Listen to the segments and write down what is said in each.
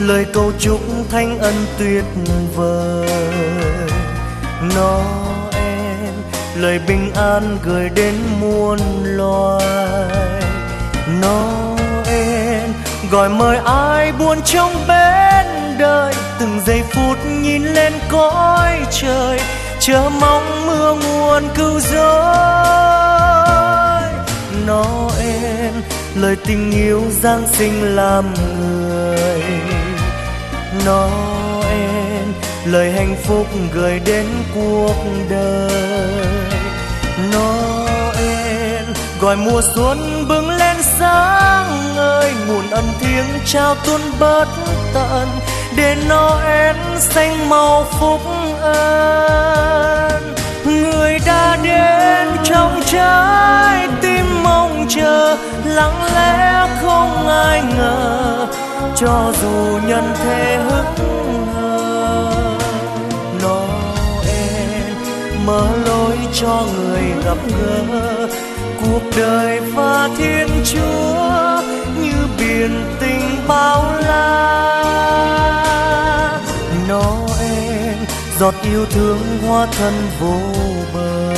Lời cầu chúc thanh ân tuyệt vời. Nó em, lời bình an gửi đến muôn loài. Nó em, gọi mời ai buồn trong bên đời. Từng giây phút nhìn lên cõi trời, chờ mong mưa nguồn cứu rỗi. Nó em, lời tình yêu giáng sinh làm người. Noel, lời hạnh phúc gửi đến cuộc đời. Noel, gọi mùa xuân bừng lên sáng ngời nguồn ân thiêng trao tuôn bất tận. Để Noel xanh màu phúc ơi cho dù nhân thế hững hờ Noel mở lối cho người gặp gỡ. Cuộc đời và thiên chúa như biển tình bao la. Noel giọt yêu thương hoa thân vô bờ.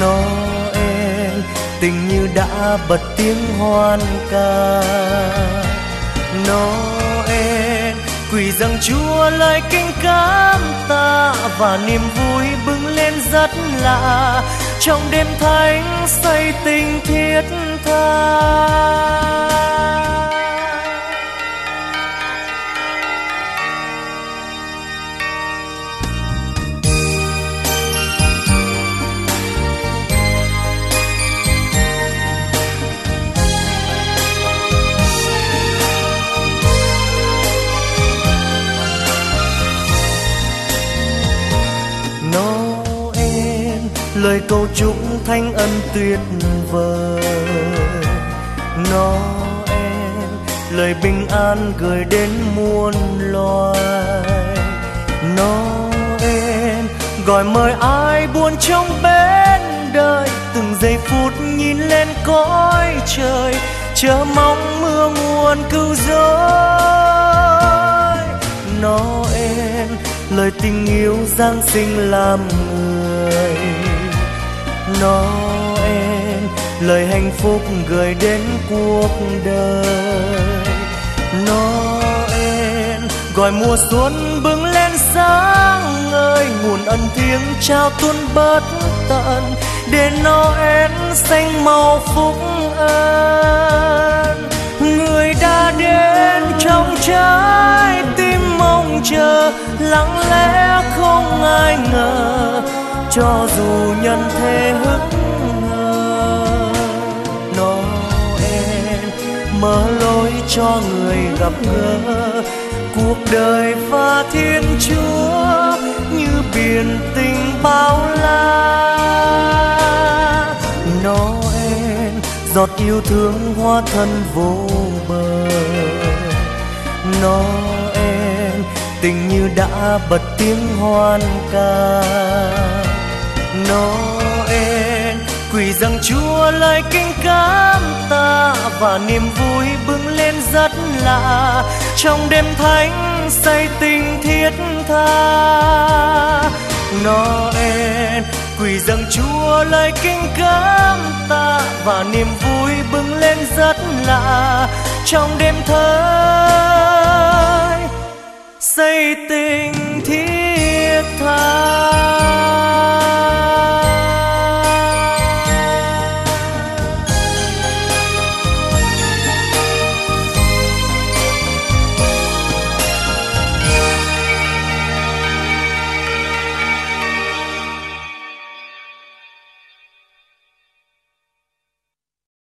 Noel tình như đã bật tiếng hoan ca. Noel, quỳ dâng Chúa lời kinh cám ta và niềm vui bừng lên rất lạ. Trong đêm thánh xây tình thiết tha. Lời cầu chúc thanh ân tuyệt vời. Nó em, lời bình an gửi đến muôn loài. Nó em, gọi mời ai buồn trong bên đời. Từng giây phút nhìn lên cõi trời, chờ mong mưa nguồn cứu rỗi. Nó em, lời tình yêu giáng sinh làm người. Noel, lời hạnh phúc gửi đến cuộc đời. Noel, gọi mùa xuân bừng lên sáng ngời, nguồn ân thiêng trao tuôn bất tận. Để Noel xanh màu phúc ơn người đã đến trong trái tim mong chờ, lặng lẽ không ai ngờ cho dù nhân thế hững hờ Noel mở lối cho người gặp gỡ. Cuộc đời và thiên chúa như biển tình bao la. Noel giọt yêu thương hóa thân vô bờ. Noel tình như đã bật tiếng hoan ca. Noel, quỳ dâng Chúa lời kinh cám ta và niềm vui bừng lên rất lạ. Trong đêm thánh xây tình thiết tha. Noel, quỳ dâng Chúa lời kinh cám ta và niềm vui bừng lên rất lạ. Trong đêm thánh xây tình thiết tha.